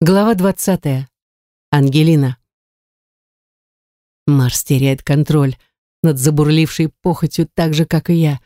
Глава двадцатая. Ангелина. Марс теряет контроль над забурлившей похотью так же, как и я.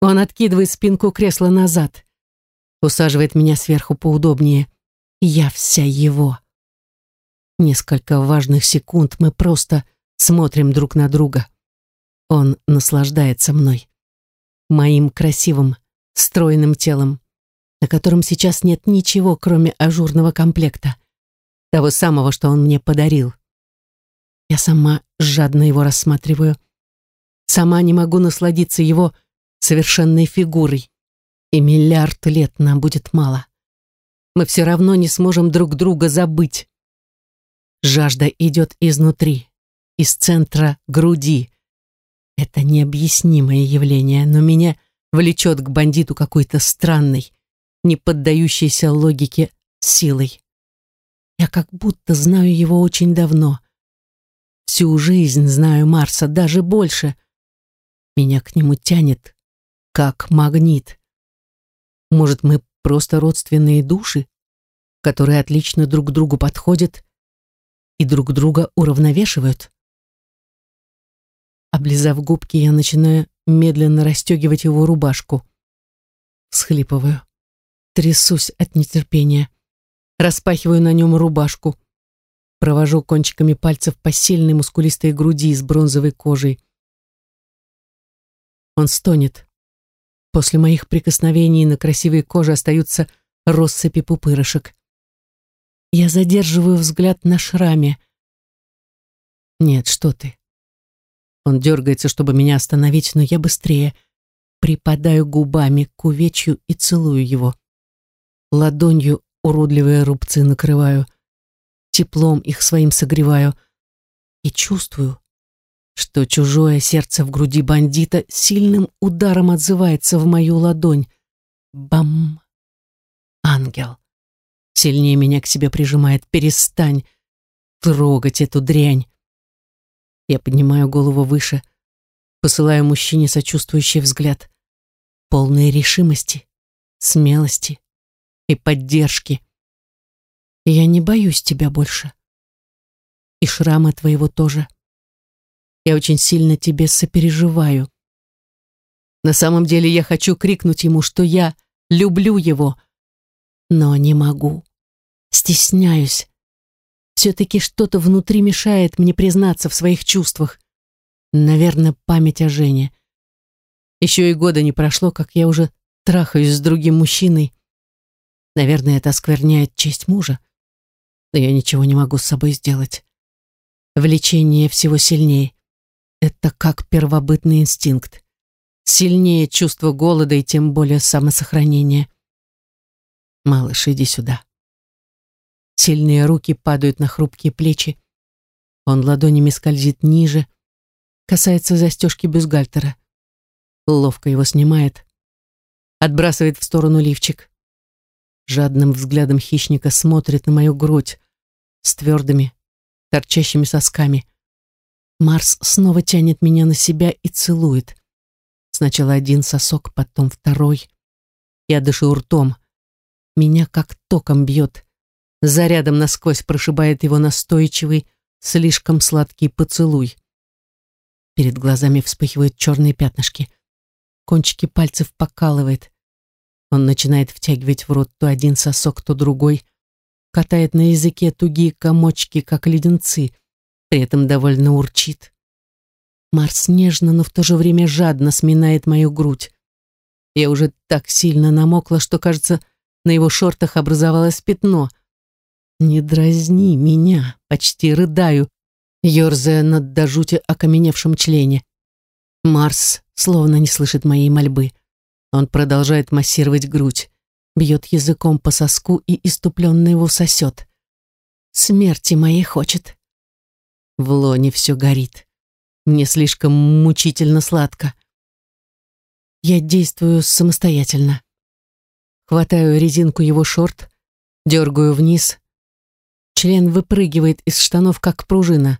Он откидывает спинку кресла назад, усаживает меня сверху поудобнее. Я вся его. Несколько важных секунд мы просто смотрим друг на друга. Он наслаждается мной. Моим красивым, стройным телом на котором сейчас нет ничего, кроме ажурного комплекта, того самого, что он мне подарил. Я сама жадно его рассматриваю, сама не могу насладиться его совершенной фигурой, и миллиард лет нам будет мало. Мы все равно не сможем друг друга забыть. Жажда идет изнутри, из центра груди. Это необъяснимое явление, но меня влечет к бандиту какой-то странной, не поддающейся логике силой. Я как будто знаю его очень давно. Всю жизнь знаю Марса, даже больше. Меня к нему тянет, как магнит. Может, мы просто родственные души, которые отлично друг другу подходят и друг друга уравновешивают? Облизав губки, я начинаю медленно расстегивать его рубашку. Схлипываю. Трясусь от нетерпения. Распахиваю на нем рубашку. Провожу кончиками пальцев по сильной мускулистой груди с бронзовой кожей. Он стонет. После моих прикосновений на красивой коже остаются россыпи пупырышек. Я задерживаю взгляд на шраме. Нет, что ты. Он дергается, чтобы меня остановить, но я быстрее припадаю губами к увечью и целую его ладонью уродливые рубцы накрываю, теплом их своим согреваю и чувствую, что чужое сердце в груди бандита сильным ударом отзывается в мою ладонь. Бам! Ангел. Сильнее меня к себе прижимает. Перестань трогать эту дрянь. Я поднимаю голову выше, посылаю мужчине сочувствующий взгляд, полной решимости, смелости и поддержки. я не боюсь тебя больше. И шрама твоего тоже. Я очень сильно тебе сопереживаю. На самом деле я хочу крикнуть ему, что я люблю его, но не могу. Стесняюсь. Все-таки что-то внутри мешает мне признаться в своих чувствах. Наверное, память о Жене. Еще и года не прошло, как я уже трахаюсь с другим мужчиной, Наверное, это оскверняет честь мужа. Но я ничего не могу с собой сделать. Влечение всего сильнее. Это как первобытный инстинкт. Сильнее чувство голода и тем более самосохранения. Малыш, иди сюда. Сильные руки падают на хрупкие плечи. Он ладонями скользит ниже, касается застежки бюстгальтера. Ловко его снимает, отбрасывает в сторону лифчик жадным взглядом хищника смотрит на мою грудь с твердыми, торчащими сосками. Марс снова тянет меня на себя и целует. Сначала один сосок, потом второй. Я дышу ртом. Меня как током бьет. Зарядом насквозь прошибает его настойчивый, слишком сладкий поцелуй. Перед глазами вспыхивают черные пятнышки. Кончики пальцев покалывает. Он начинает втягивать в рот то один сосок, то другой, катает на языке тугие комочки, как леденцы, при этом довольно урчит. Марс нежно, но в то же время жадно сминает мою грудь. Я уже так сильно намокла, что, кажется, на его шортах образовалось пятно. «Не дразни меня!» — почти рыдаю, ерзая над до окаменевшим члене. Марс словно не слышит моей мольбы. Он продолжает массировать грудь, бьет языком по соску и иступленно его сосет. Смерти моей хочет. В лоне все горит. Мне слишком мучительно сладко. Я действую самостоятельно. Хватаю резинку его шорт, дергаю вниз. Член выпрыгивает из штанов, как пружина.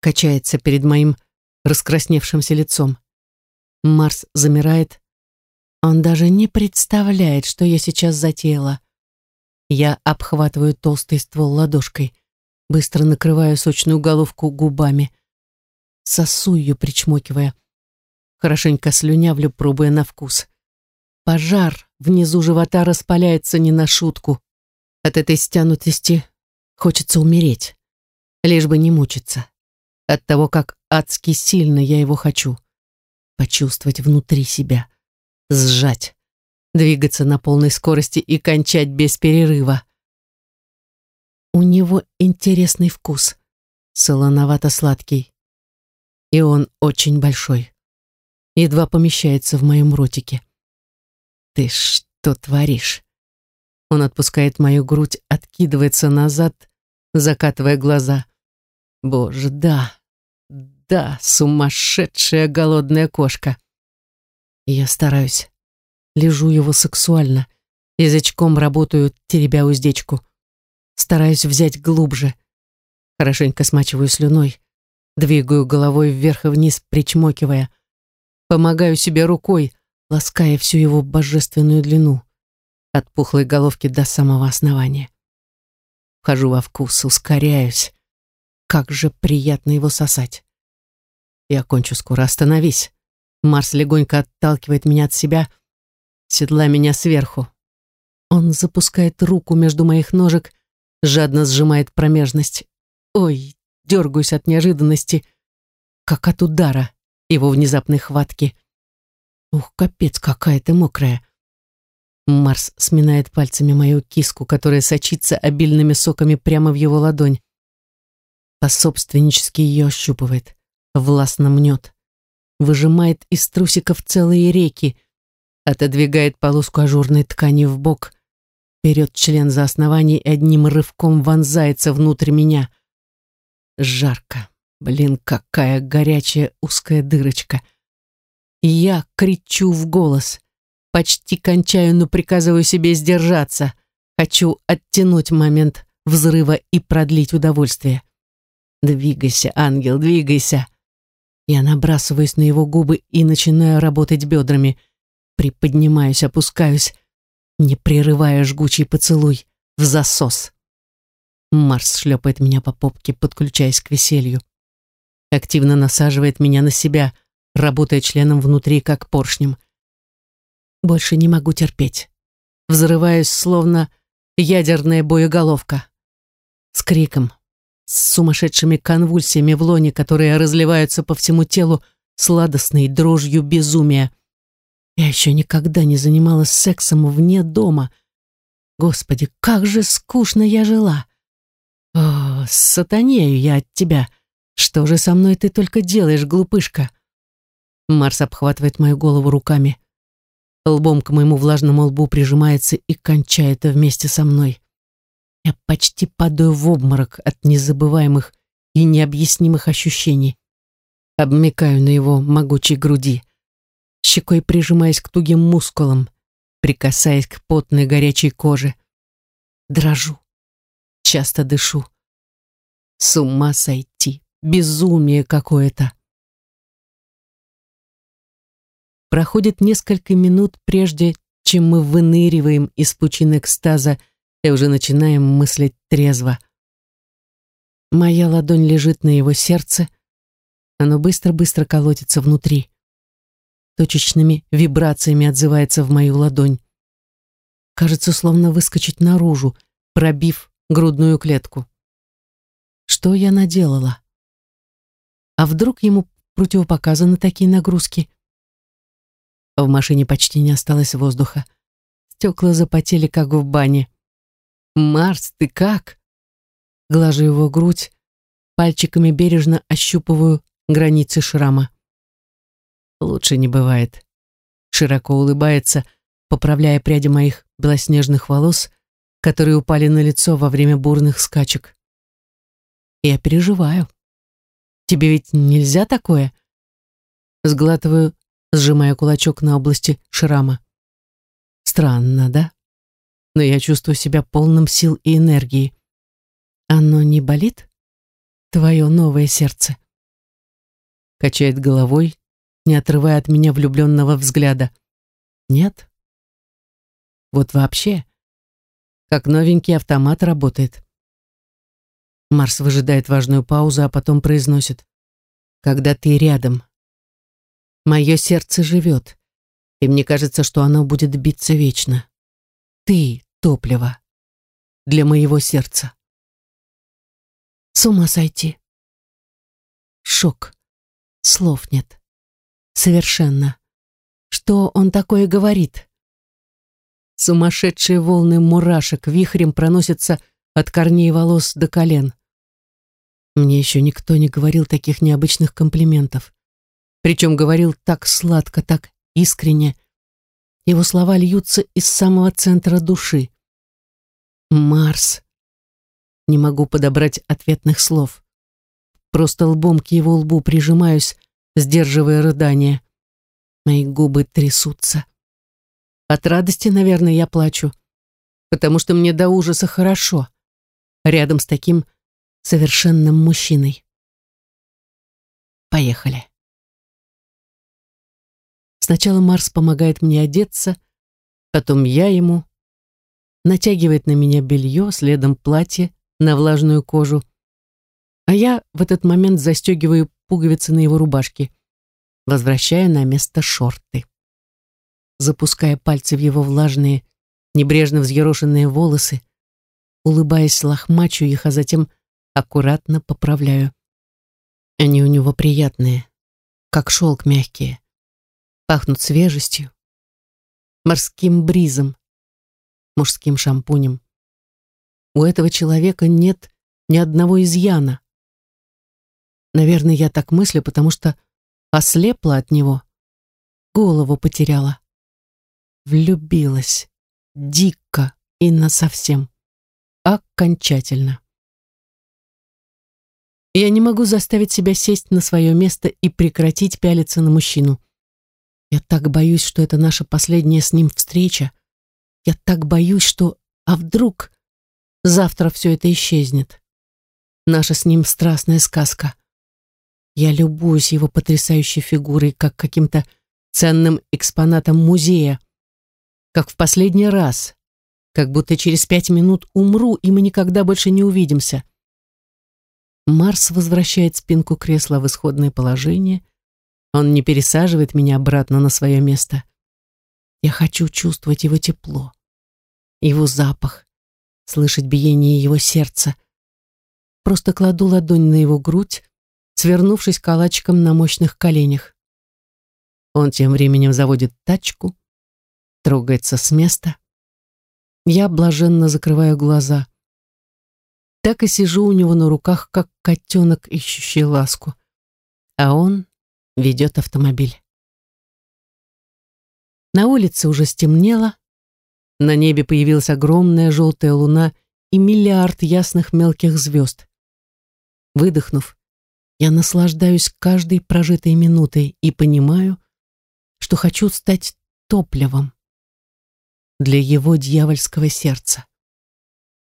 Качается перед моим раскрасневшимся лицом. Марс замирает, он даже не представляет, что я сейчас затеяла. Я обхватываю толстый ствол ладошкой, быстро накрываю сочную головку губами, сосу ее, причмокивая. Хорошенько слюнявлю, пробуя на вкус. Пожар внизу живота распаляется не на шутку. От этой стянутости хочется умереть, лишь бы не мучиться. От того, как адски сильно я его хочу. Почувствовать внутри себя, сжать, двигаться на полной скорости и кончать без перерыва. У него интересный вкус, солоновато-сладкий. И он очень большой. Едва помещается в моем ротике. Ты что творишь? Он отпускает мою грудь, откидывается назад, закатывая глаза. Боже, да, да, сумасшедшая голодная кошка. Я стараюсь. Лежу его сексуально. Язычком работаю, теребя уздечку. Стараюсь взять глубже. Хорошенько смачиваю слюной. Двигаю головой вверх и вниз, причмокивая. Помогаю себе рукой, лаская всю его божественную длину. От пухлой головки до самого основания. Вхожу во вкус, ускоряюсь. Как же приятно его сосать. Я кончу скоро, остановись. Марс легонько отталкивает меня от себя, седла меня сверху. Он запускает руку между моих ножек, жадно сжимает промежность. Ой, дергаюсь от неожиданности, как от удара его внезапной хватки. Ух, капец, какая ты мокрая. Марс сминает пальцами мою киску, которая сочится обильными соками прямо в его ладонь. Пособственнически ее ощупывает, властно мнет, выжимает из трусиков целые реки, отодвигает полоску ажурной ткани в бок, берет член за основание и одним рывком вонзается внутрь меня. Жарко. Блин, какая горячая узкая дырочка. Я кричу в голос. Почти кончаю, но приказываю себе сдержаться. Хочу оттянуть момент взрыва и продлить удовольствие. Двигайся, ангел, двигайся. Я набрасываюсь на его губы и начинаю работать бедрами. Приподнимаюсь, опускаюсь, не прерывая жгучий поцелуй, в засос. Марс шлепает меня по попке, подключаясь к веселью. Активно насаживает меня на себя, работая членом внутри, как поршнем. Больше не могу терпеть. Взрываюсь, словно ядерная боеголовка. С криком, с сумасшедшими конвульсиями в лоне, которые разливаются по всему телу сладостной дрожью безумия. Я еще никогда не занималась сексом вне дома. Господи, как же скучно я жила. О, сатанею я от тебя. Что же со мной ты только делаешь, глупышка? Марс обхватывает мою голову руками. Лбом к моему влажному лбу прижимается и кончает вместе со мной. Я почти падаю в обморок от незабываемых и необъяснимых ощущений. Обмекаю на его могучей груди, щекой прижимаясь к тугим мускулам, прикасаясь к потной горячей коже. Дрожу, часто дышу. С ума сойти, безумие какое-то. Проходит несколько минут, прежде чем мы выныриваем из пучин экстаза и уже начинаем мыслить трезво. Моя ладонь лежит на его сердце, оно быстро-быстро колотится внутри. Точечными вибрациями отзывается в мою ладонь. Кажется, словно выскочить наружу, пробив грудную клетку. Что я наделала? А вдруг ему противопоказаны такие нагрузки? В машине почти не осталось воздуха. Стекла запотели, как в бане. «Марс, ты как?» Глажу его грудь, пальчиками бережно ощупываю границы шрама. Лучше не бывает. Широко улыбается, поправляя пряди моих белоснежных волос, которые упали на лицо во время бурных скачек. Я переживаю. Тебе ведь нельзя такое? Сглатываю сжимая кулачок на области шрама. Странно, да? Но я чувствую себя полным сил и энергии. Оно не болит? Твое новое сердце. Качает головой, не отрывая от меня влюбленного взгляда. Нет? Вот вообще. как новенький автомат работает. Марс выжидает важную паузу, а потом произносит. «Когда ты рядом, мое сердце живет, и мне кажется, что оно будет биться вечно. Ты — топливо для моего сердца». С ума сойти. Шок. Слов нет. Совершенно. Что он такое говорит? Сумасшедшие волны мурашек вихрем проносятся от корней волос до колен. Мне еще никто не говорил таких необычных комплиментов. Причем говорил так сладко, так искренне. Его слова льются из самого центра души. Марс. Не могу подобрать ответных слов. Просто лбом к его лбу прижимаюсь, сдерживая рыдание. Мои губы трясутся. От радости, наверное, я плачу, потому что мне до ужаса хорошо рядом с таким совершенным мужчиной. Поехали. Сначала Марс помогает мне одеться, потом я ему, натягивает на меня белье, следом платье на влажную кожу, а я в этот момент застегиваю пуговицы на его рубашке, возвращая на место шорты. Запуская пальцы в его влажные, небрежно взъерошенные волосы, улыбаясь, лохмачу их, а затем аккуратно поправляю. Они у него приятные, как шелк мягкие, пахнут свежестью, морским бризом, мужским шампунем. У этого человека нет ни одного изъяна. Наверное, я так мыслю, потому что ослепла от него, голову потеряла. Влюбилась. Дико и насовсем. Окончательно. Я не могу заставить себя сесть на свое место и прекратить пялиться на мужчину. Я так боюсь, что это наша последняя с ним встреча. Я так боюсь, что... А вдруг завтра все это исчезнет? Наша с ним страстная сказка. Я любуюсь его потрясающей фигурой, как каким-то ценным экспонатом музея. Как в последний раз. Как будто через пять минут умру, и мы никогда больше не увидимся. Марс возвращает спинку кресла в исходное положение. Он не пересаживает меня обратно на свое место. Я хочу чувствовать его тепло, его запах, слышать биение его сердца. Просто кладу ладонь на его грудь, свернувшись калачиком на мощных коленях. Он тем временем заводит тачку, трогается с места. Я блаженно закрываю глаза. Так и сижу у него на руках, как котенок, ищущий ласку. А он ведет автомобиль. На улице уже стемнело. На небе появилась огромная желтая луна и миллиард ясных мелких звезд. Выдохнув, я наслаждаюсь каждой прожитой минутой и понимаю, что хочу стать топливом для его дьявольского сердца.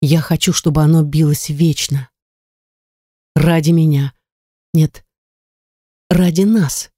Я хочу, чтобы оно билось вечно. Ради меня. Нет, ради нас.